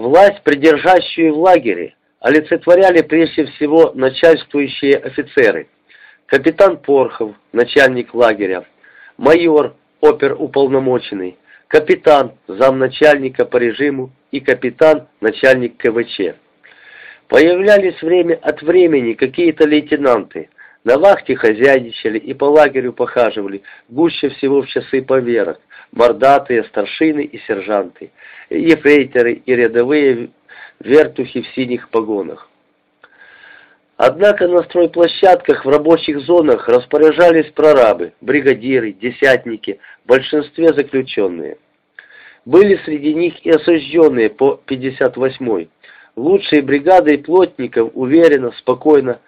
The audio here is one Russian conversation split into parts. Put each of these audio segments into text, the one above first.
Власть, придержащую в лагере, олицетворяли прежде всего начальствующие офицеры. Капитан Порхов, начальник лагеря, майор, оперуполномоченный, капитан, замначальника по режиму и капитан, начальник КВЧ. Появлялись время от времени какие-то лейтенанты, на вахте хозяйничали и по лагерю похаживали, гуще всего в часы поверок, мордатые, старшины и сержанты, ефрейторы и рядовые вертухи в синих погонах. Однако на стройплощадках в рабочих зонах распоряжались прорабы, бригадиры, десятники, в большинстве заключенные. Были среди них и осужденные по 58-й. Лучшей бригадой плотников уверенно, спокойно,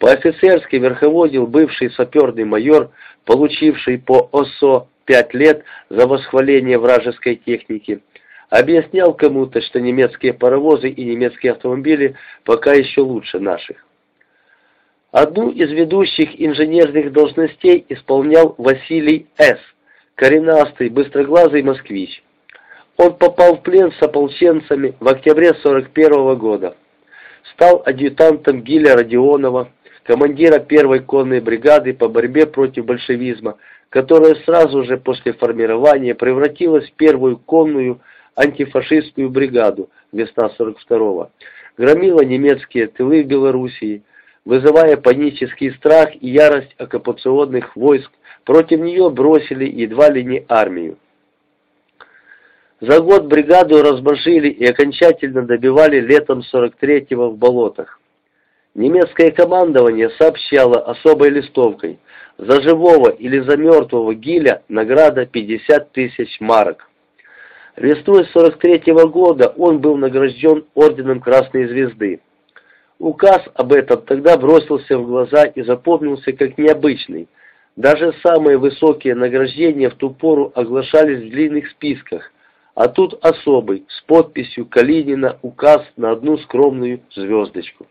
по-офицерски верховодил бывший саперный майор, получивший по ОСО пять лет за восхваление вражеской техники, объяснял кому-то, что немецкие паровозы и немецкие автомобили пока еще лучше наших. Одну из ведущих инженерных должностей исполнял Василий С., коренастый, быстроглазый москвич. Он попал в плен с ополченцами в октябре 41 -го года. Стал адъютантом Гиля Родионова, командира первой конной бригады по борьбе против большевизма, которая сразу же после формирования превратилась в первую конную антифашистскую бригаду весна 42-го. Громила немецкие тылы в Белоруссии, вызывая панический страх и ярость оккупационных войск, против нее бросили едва ли не армию. За год бригаду разбожили и окончательно добивали летом 43-го в болотах. Немецкое командование сообщало особой листовкой «За живого или за мертвого Гиля награда 50 тысяч марок». Весной 43-го года он был награжден орденом Красной Звезды. Указ об этом тогда бросился в глаза и запомнился как необычный. Даже самые высокие награждения в ту пору оглашались в длинных списках, а тут особый, с подписью Калинина, указ на одну скромную звездочку.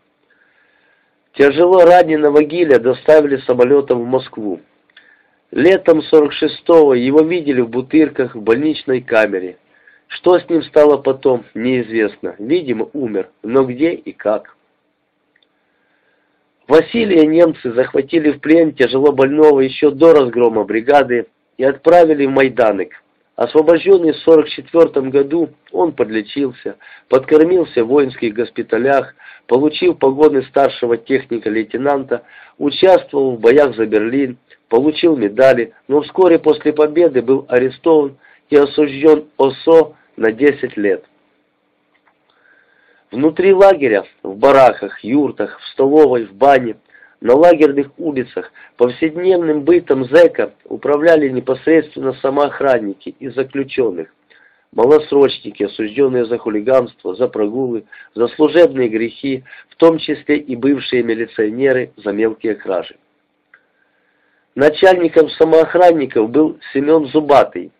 Тяжело раненого Гиля доставили самолетом в Москву. Летом 46-го его видели в Бутырках в больничной камере. Что с ним стало потом, неизвестно. Видимо, умер, но где и как. Василия немцы захватили в плен тяжело больного еще до разгрома бригады и отправили в Майданок. Освобожденный в 44 году, он подлечился, подкормился в воинских госпиталях, получил погоны старшего техника-лейтенанта, участвовал в боях за Берлин, получил медали, но вскоре после победы был арестован и осужден ОСО на 10 лет. Внутри лагеря, в бараках, юртах, в столовой, в бане, на лагерных улицах, повседневным бытом зэка управляли непосредственно самоохранники и заключенных, малосрочники, осужденные за хулиганство, за прогулы, за служебные грехи, в том числе и бывшие милиционеры за мелкие кражи. Начальником самоохранников был Семен Зубатый.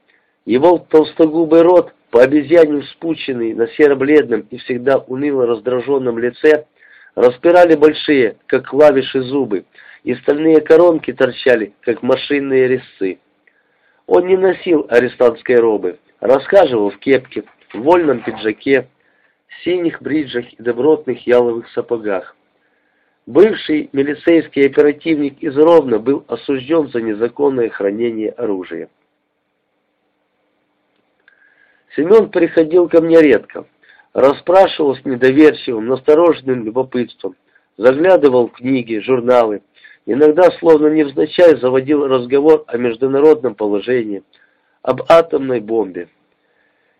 Его толстогубый рот по обезьяне вспученный на серо-бледном и всегда уныло раздраженном лице, распирали большие, как клавиши, зубы, и стальные коронки торчали, как машинные резцы. Он не носил арестантской робы, расхаживал в кепке, в вольном пиджаке, синих бриджах и добротных яловых сапогах. Бывший милицейский оперативник из Ровно был осужден за незаконное хранение оружия. Семен приходил ко мне редко. Расспрашивал с недоверчивым, настороженным любопытством. Заглядывал в книги, журналы. Иногда, словно невзначай, заводил разговор о международном положении, об атомной бомбе.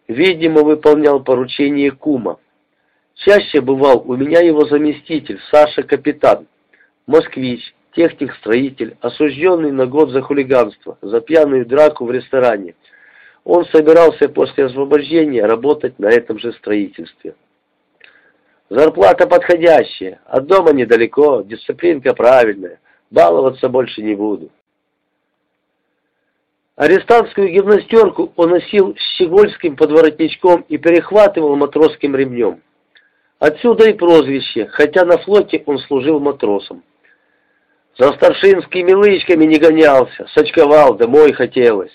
Видимо, выполнял поручение кума. Чаще бывал у меня его заместитель, Саша Капитан, москвич, техник-строитель, осужденный на год за хулиганство, за пьяную драку в ресторане, он собирался после освобождения работать на этом же строительстве. Зарплата подходящая, от дома недалеко, дисциплинка правильная, баловаться больше не буду. Арестантскую гимнастерку он носил щегольским подворотничком и перехватывал матросским ремнем. Отсюда и прозвище, хотя на флоте он служил матросом. За старшинскими лычками не гонялся, сочковал, домой хотелось.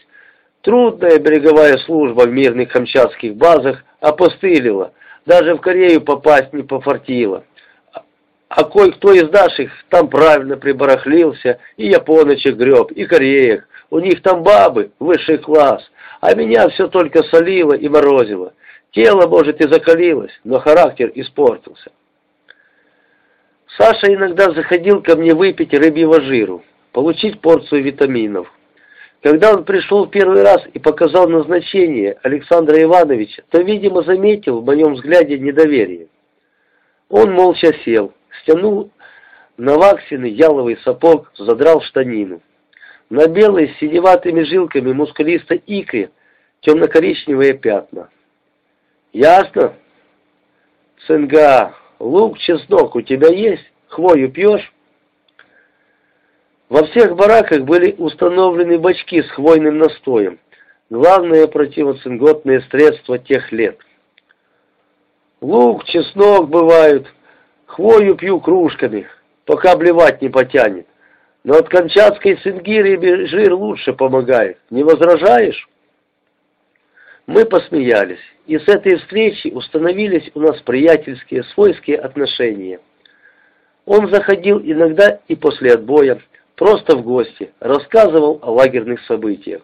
Трудная береговая служба в мирных камчатских базах опостылила, Даже в Корею попасть не пофартило. А кое-кто из наших там правильно прибарахлился, и японочек греб, и кореек. У них там бабы, высший класс, а меня все только солило и морозило. Тело, может, и закалилось, но характер испортился. Саша иногда заходил ко мне выпить рыбьего жиру, получить порцию витаминов. Когда он пришел первый раз и показал назначение Александра Ивановича, то, видимо, заметил в моем взгляде недоверие. Он молча сел, стянул на ваксины яловый сапог, задрал штанину. На белой с синеватыми жилками мускулистой икре темно-коричневые пятна. «Ясно?» «Цинга, лук, чеснок у тебя есть? Хвою пьешь?» Во всех бараках были установлены бачки с хвойным настоем, главное противоцинготное средство тех лет. Лук, чеснок бывают, хвою пью кружками, пока блевать не потянет. Но от камчатской цингири жир лучше помогает. Не возражаешь? Мы посмеялись, и с этой встречи установились у нас приятельские, свойские отношения. Он заходил иногда и после отбоя, просто в гости, рассказывал о лагерных событиях.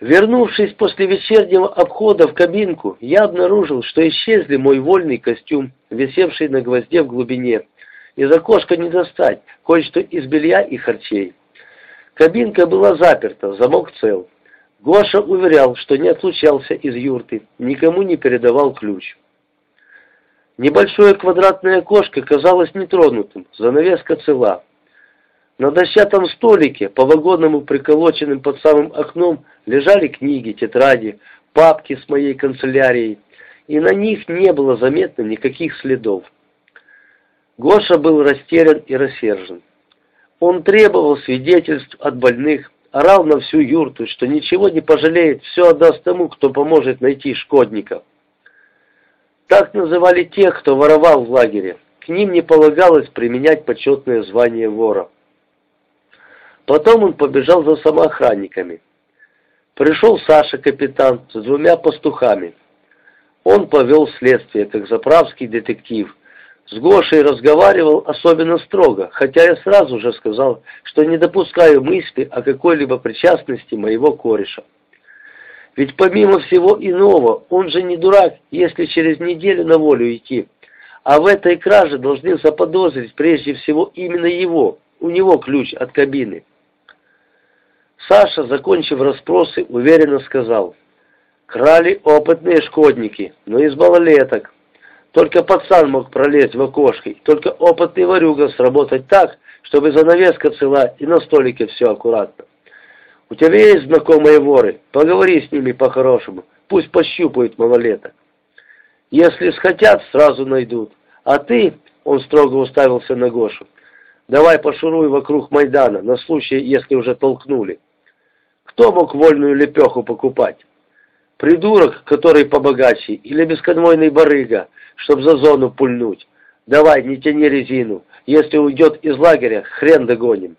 Вернувшись после вечернего обхода в кабинку, я обнаружил, что исчезли мой вольный костюм, висевший на гвозде в глубине. Из окошка не достать, кое-что из белья и харчей. Кабинка была заперта, замок цел. Гоша уверял, что не отлучался из юрты, никому не передавал ключ. Небольшое квадратное окошко казалось нетронутым, занавеска цела. На дощатом столике, по вагонному приколоченным под самым окном, лежали книги, тетради, папки с моей канцелярией, и на них не было заметно никаких следов. Гоша был растерян и рассержен. Он требовал свидетельств от больных, орал на всю юрту, что ничего не пожалеет, все отдаст тому, кто поможет найти шкодников. Так называли тех, кто воровал в лагере. К ним не полагалось применять почетное звание вора. Потом он побежал за самоохранниками. Пришел Саша, капитан, с двумя пастухами. Он повел следствие, как заправский детектив. С Гошей разговаривал особенно строго, хотя я сразу же сказал, что не допускаю мысли о какой-либо причастности моего кореша. Ведь помимо всего иного, он же не дурак, если через неделю на волю идти. А в этой краже должны заподозрить прежде всего именно его, у него ключ от кабины. Саша, закончив расспросы, уверенно сказал, «Крали опытные шкодники, но из малолеток. Только пацан мог пролезть в окошко, только опытный ворюга сработать так, чтобы занавеска цела и на столике все аккуратно. У тебя есть знакомые воры? Поговори с ними по-хорошему, пусть пощупают малолеток. Если схотят, сразу найдут. А ты, он строго уставился на Гошу, давай пошуруй вокруг Майдана, на случай, если уже толкнули. Кто мог вольную лепеху покупать? Придурок, который побогаче, или бесконвойный барыга, чтоб за зону пульнуть? Давай, не тяни резину. Если уйдет из лагеря, хрен догоним.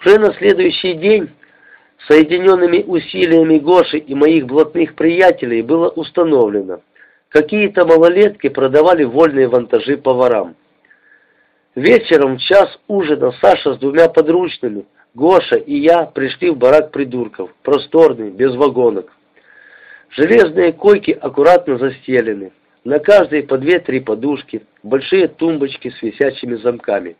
Уже на следующий день соединенными усилиями Гоши и моих блатных приятелей было установлено, какие-то малолетки продавали вольные вантажи поварам. Вечером в час ужина Саша с двумя подручными, Гоша и я пришли в барак придурков, просторный, без вагонок. Железные койки аккуратно застелены, на каждой по две-три подушки, большие тумбочки с висячими замками.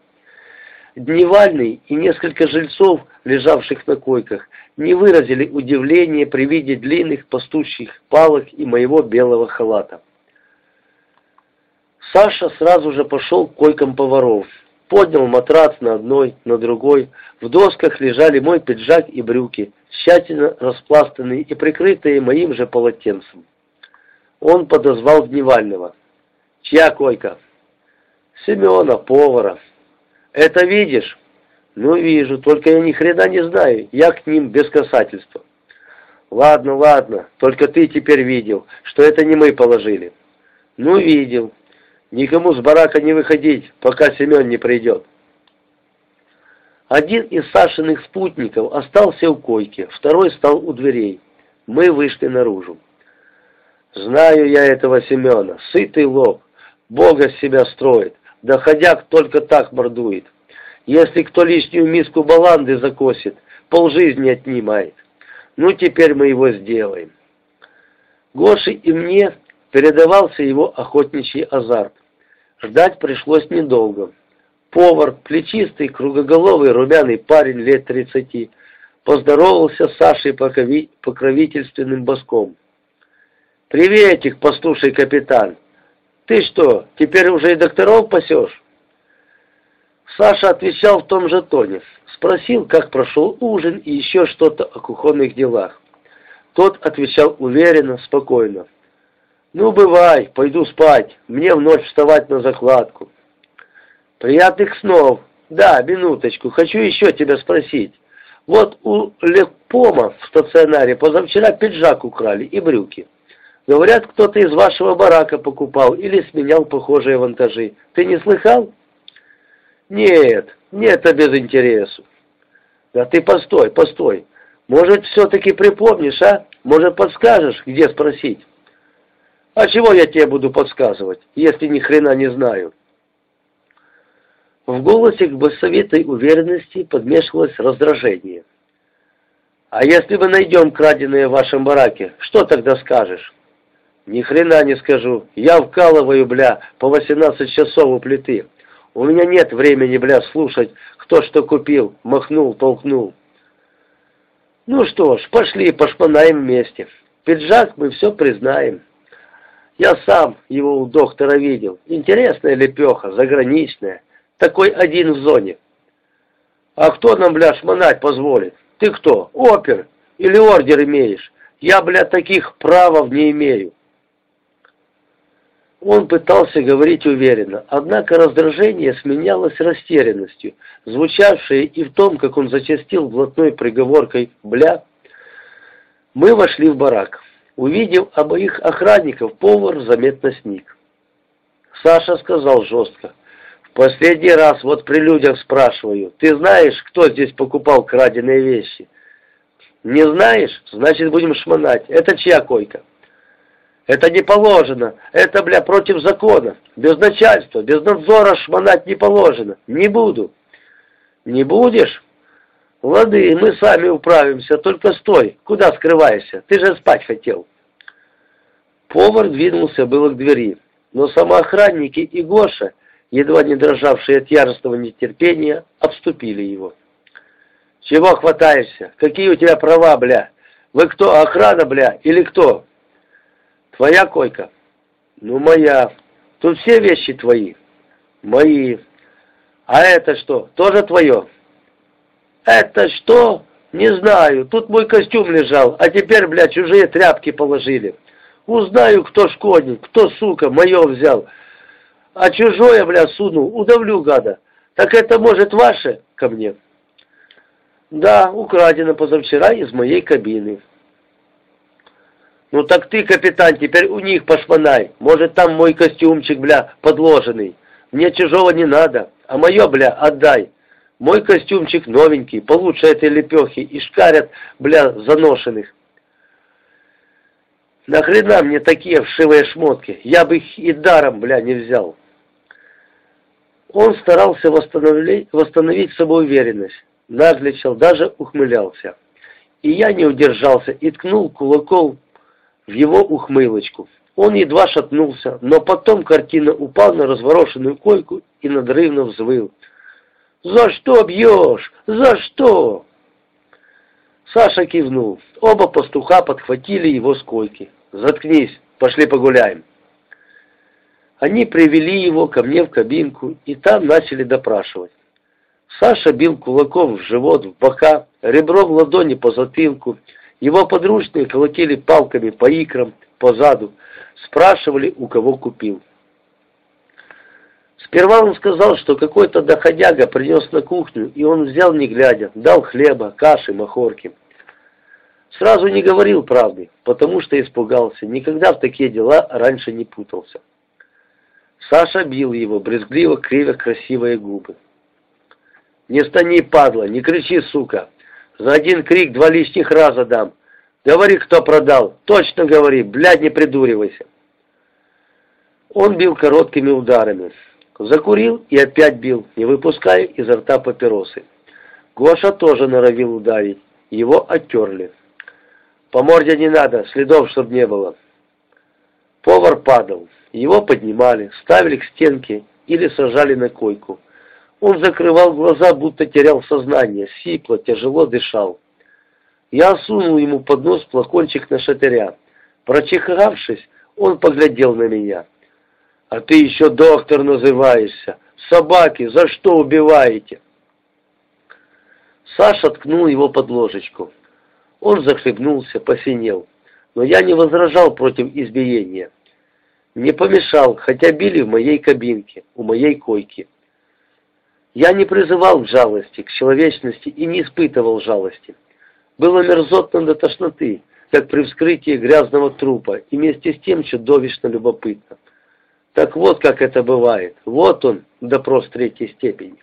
Дневальный и несколько жильцов, лежавших на койках, не выразили удивления при виде длинных пастущих палок и моего белого халата. Саша сразу же пошел к койкам поваров. Поднял матрац на одной, на другой. В досках лежали мой пиджак и брюки, тщательно распластанные и прикрытые моим же полотенцем. Он подозвал Дневального. «Чья койка?» «Семена, повара». «Это видишь?» «Ну, вижу, только я ни хрена не знаю, я к ним без касательства». «Ладно, ладно, только ты теперь видел, что это не мы положили». «Ну, видел. Никому с барака не выходить, пока Семен не придет. Один из Сашиных спутников остался у койки, второй стал у дверей. Мы вышли наружу. Знаю я этого Семена, сытый лоб, Бога с себя строит, доходяк только так мордует. Если кто лишнюю миску баланды закосит, полжизни отнимает. Ну, теперь мы его сделаем. Гоше и мне передавался его охотничий азарт. Ждать пришлось недолго. Повар, плечистый, кругоголовый, румяный парень лет тридцати, поздоровался с Сашей покровительственным боском. «Приветик, послушай, капитан! Ты что, теперь уже и докторов пасешь?» Саша отвечал в том же тоне. Спросил, как прошел ужин и еще что-то о кухонных делах. Тот отвечал уверенно, спокойно. «Ну, бывай, пойду спать. Мне в ночь вставать на закладку». «Приятных снов. Да, минуточку, хочу еще тебя спросить. Вот у Лекпома в стационаре позавчера пиджак украли и брюки. Говорят, кто-то из вашего барака покупал или сменял похожие вантажи. Ты не слыхал?» «Нет, нет, это без интересу». «Да ты постой, постой. Может, все-таки припомнишь, а? Может, подскажешь, где спросить?» «А чего я тебе буду подсказывать, если ни хрена не знаю?» В голосе к басовитой уверенности подмешивалось раздражение. «А если мы найдем краденое в вашем бараке, что тогда скажешь?» «Ни хрена не скажу. Я вкалываю, бля, по 18 часов у плиты. У меня нет времени, бля, слушать, кто что купил, махнул, толкнул». «Ну что ж, пошли, пошпанаем вместе. Пиджак мы все признаем. Я сам его у доктора видел. Интересная лепеха, заграничная. Такой один в зоне. А кто нам, бля, шмонать позволит? Ты кто, опер? Или ордер имеешь? Я, бля, таких правов не имею. Он пытался говорить уверенно, однако раздражение сменялось растерянностью, звучавшей и в том, как он зачастил блатной приговоркой «бля». Мы вошли в барак. Увидев обоих охранников, повар заметно сник. Саша сказал жестко, Последний раз вот при людях спрашиваю, ты знаешь, кто здесь покупал краденые вещи? Не знаешь? Значит, будем шмонать. Это чья койка? Это не положено. Это, бля, против закона. Без начальства, без надзора шмонать не положено. Не буду. Не будешь? Лады, мы сами управимся, только стой. Куда скрываешься? Ты же спать хотел. Повар двинулся было к двери, но самоохранники и Гоша едва не дрожавшие от яростного нетерпения, обступили его. «Чего хватаешься? Какие у тебя права, бля? Вы кто, охрана, бля, или кто?» «Твоя койка?» «Ну, моя. Тут все вещи твои?» «Мои. А это что, тоже твое?» «Это что? Не знаю. Тут мой костюм лежал, а теперь, бля, чужие тряпки положили. Узнаю, кто шкодник, кто, сука, мое взял» а чужое, бля, сунул, удавлю, гада. Так это, может, ваше ко мне? Да, украдено позавчера из моей кабины. Ну так ты, капитан, теперь у них пошмонай. Может, там мой костюмчик, бля, подложенный. Мне чужого не надо, а мое, бля, отдай. Мой костюмчик новенький, получше этой лепехи, и шкарят, бля, заношенных. Нахрена мне такие вшивые шмотки? Я бы их и даром, бля, не взял. Он старался восстановить, восстановить в собой уверенность, нагличал, даже ухмылялся. И я не удержался и ткнул кулаком в его ухмылочку. Он едва шатнулся, но потом картина упал на разворошенную койку и надрывно взвыл. «За что бьешь? За что?» Саша кивнул. Оба пастуха подхватили его с койки. «Заткнись, пошли погуляем». Они привели его ко мне в кабинку и там начали допрашивать. Саша бил кулаком в живот, в бока, ребром ладони по затылку. Его подручные колотили палками по икрам, по заду. Спрашивали, у кого купил. Сперва он сказал, что какой-то доходяга принес на кухню, и он взял не глядя, дал хлеба, каши, махорки. Сразу не говорил правды, потому что испугался, никогда в такие дела раньше не путался. Саша бил его, брезгливо кривя красивые губы. «Не стани, падла, не кричи, сука! За один крик два лишних раза дам, Говори, кто продал. Точно говори, блядь, не придуривайся. Он бил короткими ударами. Закурил и опять бил, не выпуская изо рта папиросы. Гоша тоже норовил ударить. Его оттерли. По морде не надо, следов чтоб не было. Повар падал. Его поднимали, ставили к стенке или сажали на койку. Он закрывал глаза, будто терял сознание, сипло, тяжело дышал. Я сунул ему под нос флакончик на шатыря. Прочихавшись, он поглядел на меня. «А ты еще доктор называешься! Собаки, за что убиваете?» Саша ткнул его под ложечку. Он захлебнулся, посинел. Но я не возражал против избиения. Не помешал, хотя били в моей кабинке, у моей койки. Я не призывал к жалости, к человечности и не испытывал жалости. Было мерзотно до тошноты, как при вскрытии грязного трупа, и вместе с тем чудовищно любопытно. Так вот, как это бывает. Вот он, допрос третьей степени.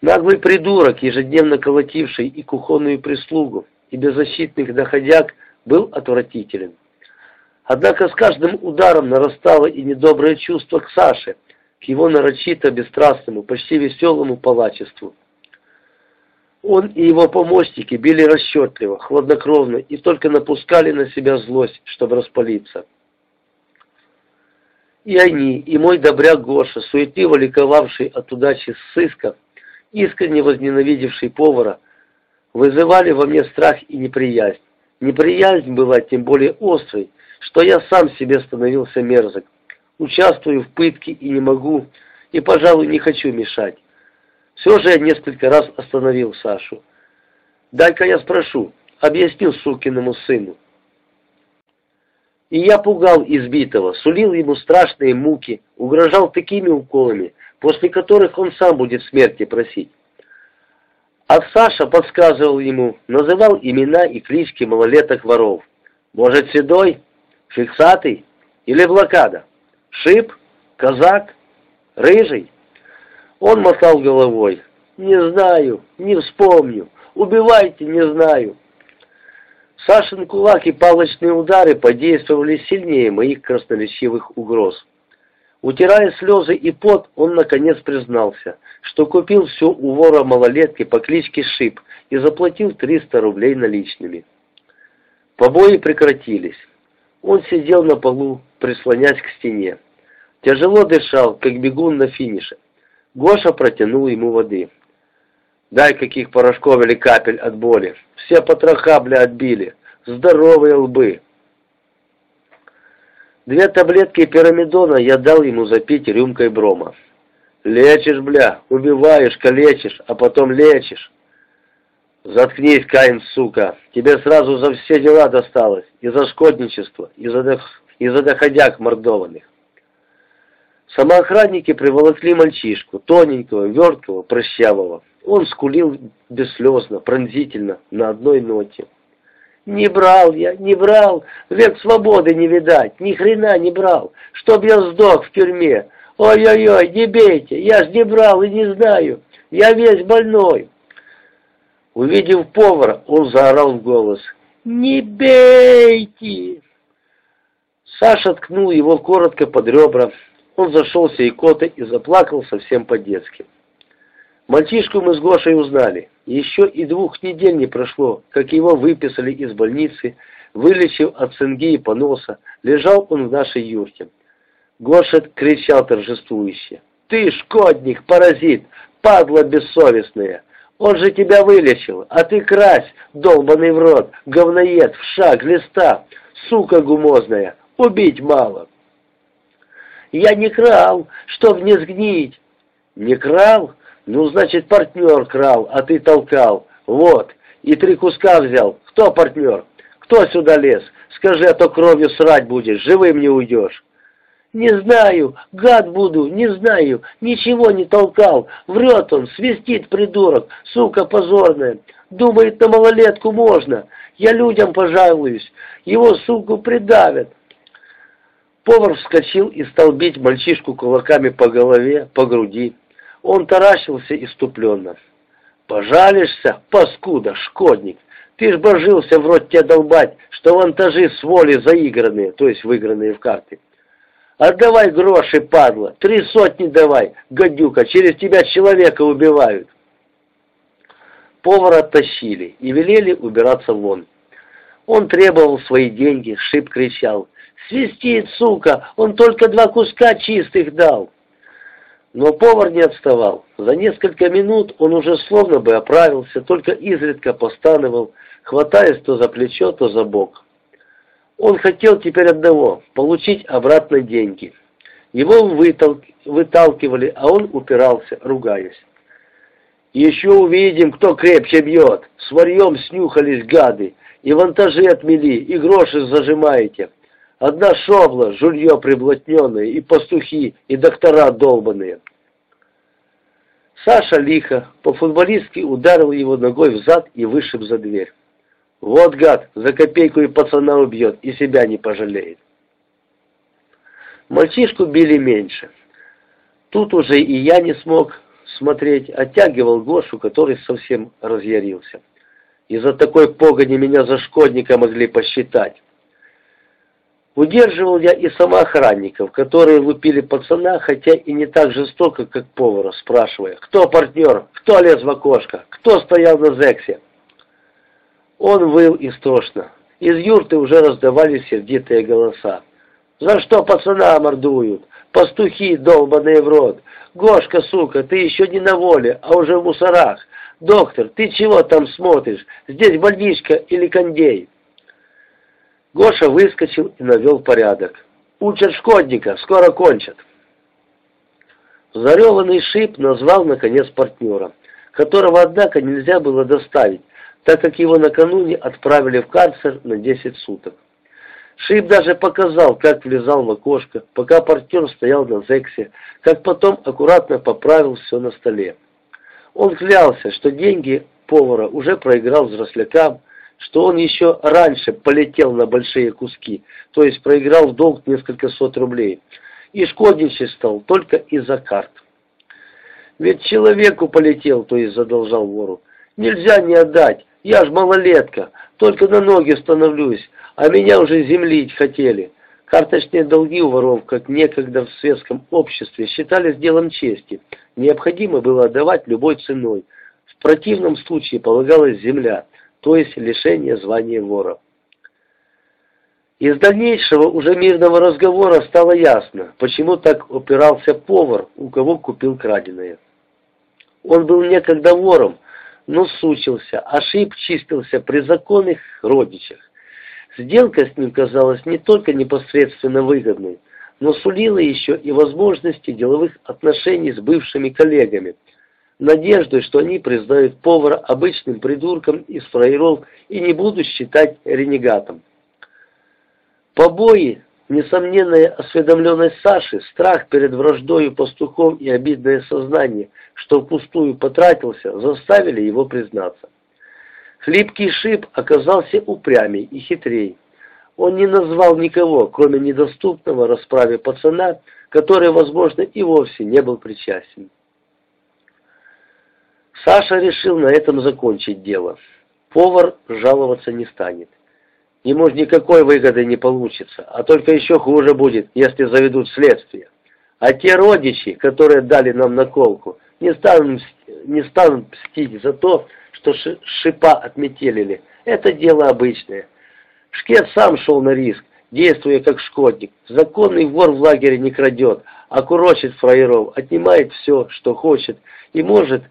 Наглый придурок, ежедневно колотивший и кухонную прислугу, и беззащитных доходяг, был отвратителен. Однако с каждым ударом нарастало и недоброе чувство к Саше, к его нарочито бесстрастному, почти веселому палачеству. Он и его помощники били расчетливо, хладнокровно и только напускали на себя злость, чтобы распалиться. И они, и мой добряк Гоша, суетливо ликовавший от удачи сыска, искренне возненавидевший повара, вызывали во мне страх и неприязнь. Неприязнь была тем более острой, что я сам себе становился мерзок. Участвую в пытке и не могу, и, пожалуй, не хочу мешать. Все же я несколько раз остановил Сашу. «Дай-ка я спрошу», — объяснил сукиному сыну. И я пугал избитого, сулил ему страшные муки, угрожал такими уколами, после которых он сам будет смерти просить. А Саша подсказывал ему, называл имена и клички малолеток воров. Может, Седой, Фиксатый или Блокада? Шип? Казак? Рыжий? Он мотал головой. «Не знаю, не вспомню. Убивайте, не знаю». Сашин кулак и палочные удары подействовали сильнее моих красноречивых угроз. Утирая слезы и пот, он наконец признался, что купил все у вора малолетки по кличке Шип и заплатил 300 рублей наличными. Побои прекратились. Он сидел на полу, прислонясь к стене. Тяжело дышал, как бегун на финише. Гоша протянул ему воды. «Дай каких порошков или капель от боли. Все потроха, бля, отбили. Здоровые лбы». Две таблетки пирамидона я дал ему запить рюмкой брома. «Лечишь, бля, убиваешь, калечишь, а потом лечишь». «Заткнись, Каин, сука, тебе сразу за все дела досталось, и за шкодничество, и за, и за доходяг мордованных». Самоохранники приволокли мальчишку, тоненького, верткого, прыщавого. Он скулил бесслезно, пронзительно, на одной ноте. «Не брал я, не брал, век свободы не видать, ни хрена не брал, чтоб я сдох в тюрьме. Ой-ой-ой, не бейте, я ж не брал и не знаю, я весь больной». Увидев повара, он заорал в голос. «Не бейте!» Саша ткнул его коротко под ребра, он зашелся икотой и заплакал совсем по-детски. Мальчишку мы с Гошей узнали. Еще и двух недель не прошло, как его выписали из больницы, вылечив от цинги и поноса. Лежал он в нашей юрте. Гоша кричал торжествующе. «Ты шкодник, паразит, падла бессовестная! Он же тебя вылечил, а ты крась, долбанный в рот, говноед, в шаг, листа, сука гумозная, убить мало!» Я не крал, чтоб не сгнить. Не крал? Ну, значит, партнер крал, а ты толкал. Вот. И три куска взял. Кто партнер? Кто сюда лез? Скажи, а то кровью срать будешь, живым не уйдешь. «Не знаю, гад буду, не знаю, ничего не толкал. Врет он, свистит придурок, сука позорная. Думает, на малолетку можно. Я людям пожалуюсь, его, суку, придавят. Повар вскочил и стал бить мальчишку кулаками по голове, по груди. Он таращился иступленно. Пожалишься, паскуда, шкодник. Ты ж божился в рот тебя долбать, что вантажи с воли заигранные, то есть выигранные в карты. Отдавай гроши, падла, три сотни давай, гадюка, через тебя человека убивают. Повара оттащили и велели убираться вон. Он требовал свои деньги, Шип кричал. «Свистит, сука! Он только два куска чистых дал!» Но повар не отставал. За несколько минут он уже словно бы оправился, только изредка постановал, хватаясь то за плечо, то за бок. Он хотел теперь одного – получить обратно деньги. Его вытал... выталкивали, а он упирался, ругаясь. «Еще увидим, кто крепче бьет. С варьем снюхались гады, и вантажи отмели, и гроши зажимаете. Одна шобла, жулье приблотненное, и пастухи, и доктора долбанные». Саша лихо, по-футболистски ударил его ногой в зад и вышиб за дверь. «Вот гад, за копейку и пацана убьет, и себя не пожалеет». Мальчишку били меньше. Тут уже и я не смог смотреть, оттягивал Гошу, который совсем разъярился. Из-за такой погони меня за шкодника могли посчитать. Удерживал я и самоохранников, которые лупили пацана, хотя и не так жестоко, как повара, спрашивая, кто партнер, кто лез в окошко, кто стоял на зексе. Он выл истошно. Из юрты уже раздавались сердитые голоса. «За что пацана мордуют? Пастухи, долбаные в рот! Гошка, сука, ты еще не на воле, а уже в мусорах! Доктор, ты чего там смотришь? Здесь больничка или кондей?» Гоша выскочил и навел порядок. «Учат шкодника, скоро кончат». Зареванный шип назвал, наконец, партнера, которого, однако, нельзя было доставить, так как его накануне отправили в карцер на 10 суток. Шип даже показал, как влезал в окошко, пока партнер стоял на зексе, как потом аккуратно поправил все на столе. Он клялся, что деньги повара уже проиграл взрослякам, что он еще раньше полетел на большие куски, то есть проиграл в долг несколько сот рублей, и шкодничествовал только из-за карт. Ведь человеку полетел, то есть задолжал вору. Нельзя не отдать, я ж малолетка, только на ноги становлюсь, а меня уже землить хотели. Карточные долги у воров, как некогда в светском обществе, считались делом чести. Необходимо было отдавать любой ценой. В противном случае полагалась земля, то есть лишение звания вора. Из дальнейшего уже мирного разговора стало ясно, почему так упирался повар, у кого купил краденое. Он был некогда вором, но сучился, ошиб чистился при законных родичах. Сделка с ним казалась не только непосредственно выгодной, но сулила еще и возможности деловых отношений с бывшими коллегами, надеждой, что они признают повара обычным придурком из фраеров и не будут считать ренегатом. Побои Несомненная осведомленность Саши, страх перед враждою пастухом и обидное сознание, что впустую потратился, заставили его признаться. Хлипкий шип оказался упрямей и хитрей. Он не назвал никого, кроме недоступного расправе пацана, который, возможно, и вовсе не был причастен. Саша решил на этом закончить дело. Повар жаловаться не станет. Ему же никакой выгоды не получится, а только еще хуже будет, если заведут следствие. А те родичи, которые дали нам наколку, не станут, не станут мстить за то, что шипа отметелили. Это дело обычное. Шкет сам шел на риск, действуя как шкодник. Законный вор в лагере не крадет, а курочит фраеров, отнимает все, что хочет, и может,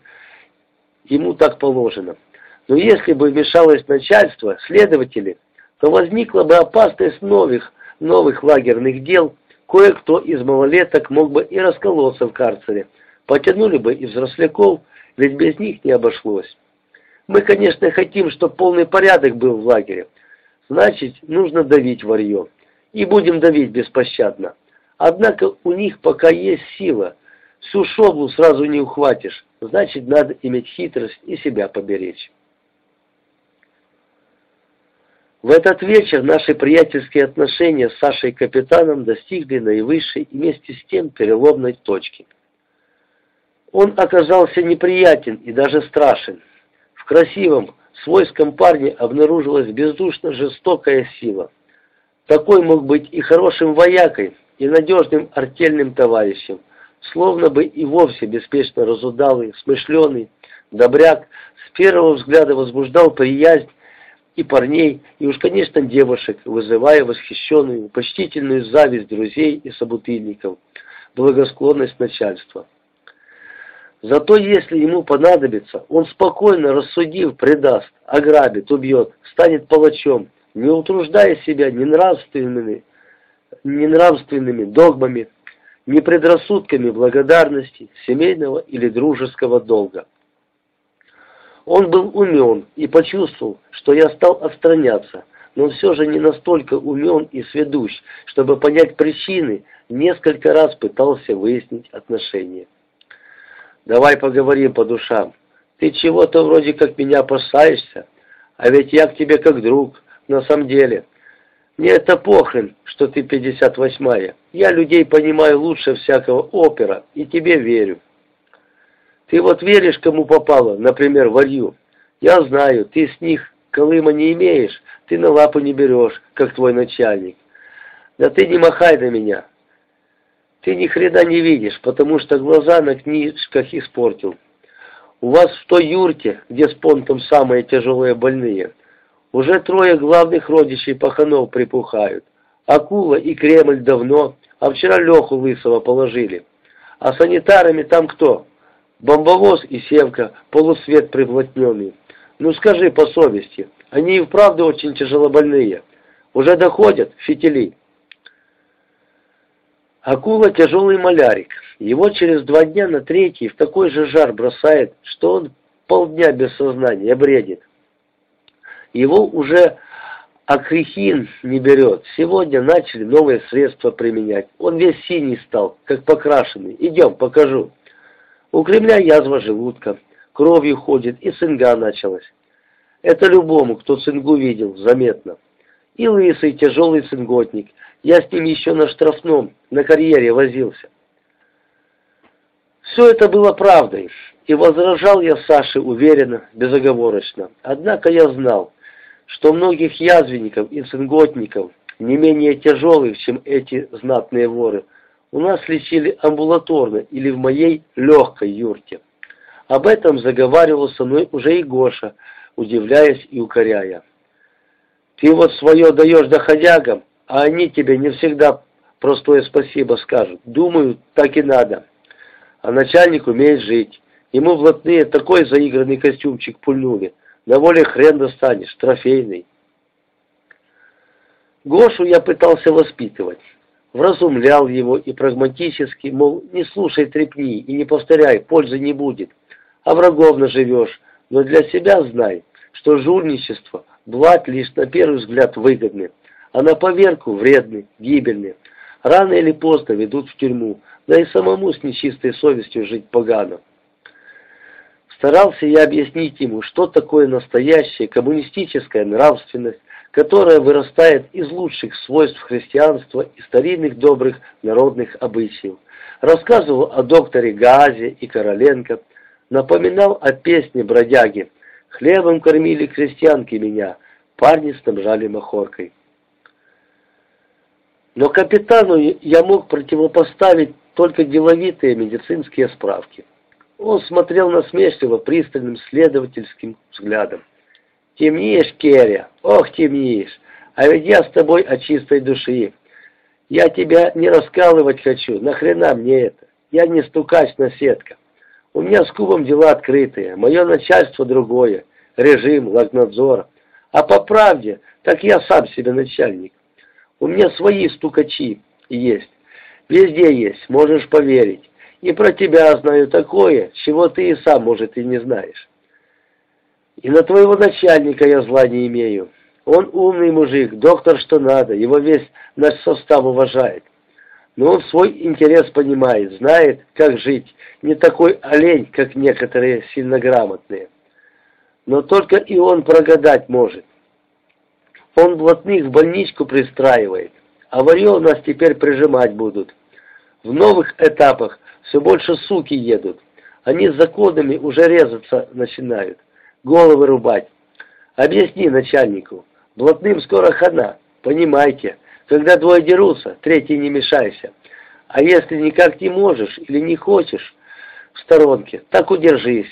ему так положено. Но если бы вмешалось начальство, следователи, то возникла бы опасность новых, новых лагерных дел, кое-кто из малолеток мог бы и расколоться в карцере, потянули бы и взросляков, ведь без них не обошлось. Мы, конечно, хотим, чтобы полный порядок был в лагере. Значит, нужно давить варье. И будем давить беспощадно. Однако у них пока есть сила. Всю шоблу сразу не ухватишь. Значит, надо иметь хитрость и себя поберечь. В этот вечер наши приятельские отношения с Сашей Капитаном достигли наивысшей и вместе с тем переломной точки. Он оказался неприятен и даже страшен. красивом, свойском парне обнаружилась бездушно жестокая сила. Такой мог быть и хорошим воякой, и надежным артельным товарищем, словно бы и вовсе беспечно разудалый, смышленый, добряк, с первого взгляда возбуждал приязнь и парней, и уж, конечно, девушек, вызывая восхищенную, почтительную зависть друзей и собутыльников, благосклонность начальства. Зато если ему понадобится, он спокойно рассудив, предаст, ограбит, убьет, станет палачом, не утруждая себя ни нравственными, ни нравственными догмами, ни предрассудками благодарности, семейного или дружеского долга. Он был умен и почувствовал, что я стал отстраняться, но все же не настолько умен и сведущ, чтобы понять причины, несколько раз пытался выяснить отношения. Давай поговорим по душам. Ты чего-то вроде как меня опасаешься, а ведь я к тебе как друг, на самом деле. Мне это похрен, что ты 58-я. Я людей понимаю лучше всякого опера, и тебе верю. Ты вот веришь, кому попало, например, варью. Я знаю, ты с них колыма не имеешь, ты на лапу не берешь, как твой начальник. Да ты не махай на меня, ты ни хрена не видишь, потому что глаза на книжках испортил. У вас в той юрте, где с понтом самые тяжелые больные, уже трое главных родичей паханов припухают. Акула и Кремль давно, а вчера Леху Лысого положили. А санитарами там кто? Бомбовоз и Севка, полусвет приплотненный. Ну скажи по совести, они и вправду очень тяжелобольные. Уже доходят фитили. Акула тяжелый малярик. Его через два дня на третий в такой же жар бросает, что он полдня без сознания бредит. Его уже акрихин не берет. Сегодня начали новые средства применять. Он весь синий стал, как покрашенный. Идем, покажу. У Кремля язва желудка, кровью ходит, и цинга началась. Это любому, кто цингу видел, заметно. И лысый, тяжелый цинготник – я с ним еще на штрафном, на карьере возился. Все это было правдой, и возражал я Саше уверенно, безоговорочно. Однако я знал, что многих язвенников и цинготников, не менее тяжелых, чем эти знатные воры, у нас лечили амбулаторно или в моей легкой юрте. Об этом заговаривал со мной уже и Гоша, удивляясь и укоряя. «Ты вот свое даешь доходягам, а они тебе не всегда простое спасибо скажут. Думаю, так и надо. А начальник умеет жить. Ему в латные такой заигранный костюмчик пульнули. На воле хрен достанешь, трофейный. Гошу я пытался воспитывать. Вразумлял его и прагматически, мол, не слушай трепни и не повторяй, пользы не будет. А врагов наживешь, но для себя знай, что жульничество, блат лишь на первый взгляд выгодны а на поверку вредны, гибельны. Рано или поздно ведут в тюрьму, да и самому с нечистой совестью жить погано. Старался я объяснить ему, что такое настоящая коммунистическая нравственность, которая вырастает из лучших свойств христианства и старинных добрых народных обычаев. Рассказывал о докторе Газе и Короленко, напоминал о песне бродяги «Хлебом кормили крестьянки меня, парни снабжали махоркой». Но капитану я мог противопоставить только деловитые медицинские справки. Он смотрел насмешливо пристальным следовательским взглядом. «Темнеешь, Керя, ох, темнеешь, а ведь я с тобой о чистой души. Я тебя не раскалывать хочу, нахрена мне это? Я не стукач на сетка. У меня с Кубом дела открытые, мое начальство другое, режим, лагнадзор. А по правде, так я сам себе начальник. У меня свои стукачи есть. Везде есть, можешь поверить. И про тебя знаю такое, чего ты и сам, может, и не знаешь. И на твоего начальника я зла не имею. Он умный мужик, доктор что надо, его весь наш состав уважает. Но он свой интерес понимает, знает, как жить. Не такой олень, как некоторые сильно грамотные. Но только и он прогадать может. Он блатных в больничку пристраивает, а варьё нас теперь прижимать будут. В новых этапах все больше суки едут. Они с законами уже резаться начинают. головы рубать. Объясни начальнику, блатным скоро хана, понимайте, когда двое дерутся, третий не мешайся. А если никак не можешь или не хочешь в сторонке, так удержись,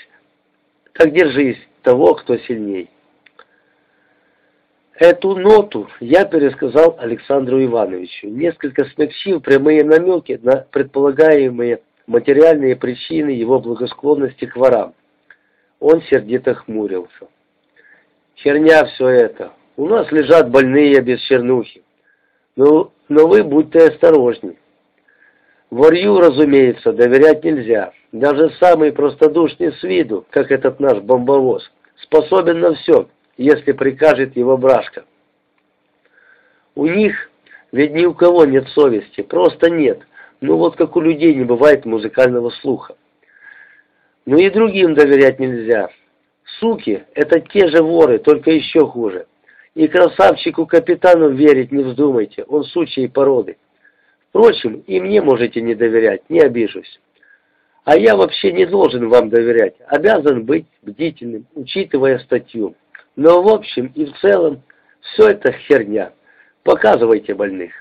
так держись того, кто сильней. Эту ноту я пересказал Александру Ивановичу, несколько смягчив прямые намеки на предполагаемые материальные причины его благосклонности к ворам. Он сердито хмурился. «Херня все это. У нас лежат больные без чернухи. Но, но вы будьте осторожней. Ворью, разумеется, доверять нельзя. Даже самый простодушный с виду, как этот наш бомбовоз, способен на все, если прикажет его брашка. У них ведь ни у кого нет совести, просто нет. Ну вот как у людей не бывает музыкального слуха. Ну и другим доверять нельзя. Суки — это те же воры, только еще хуже. И красавчику-капитану верить не вздумайте, он сучьей породы. Впрочем, и мне можете не доверять, не обижусь. А я вообще не должен вам доверять, обязан быть бдительным, учитывая статью. Но в общем и в целом все это херня. Показывайте больных.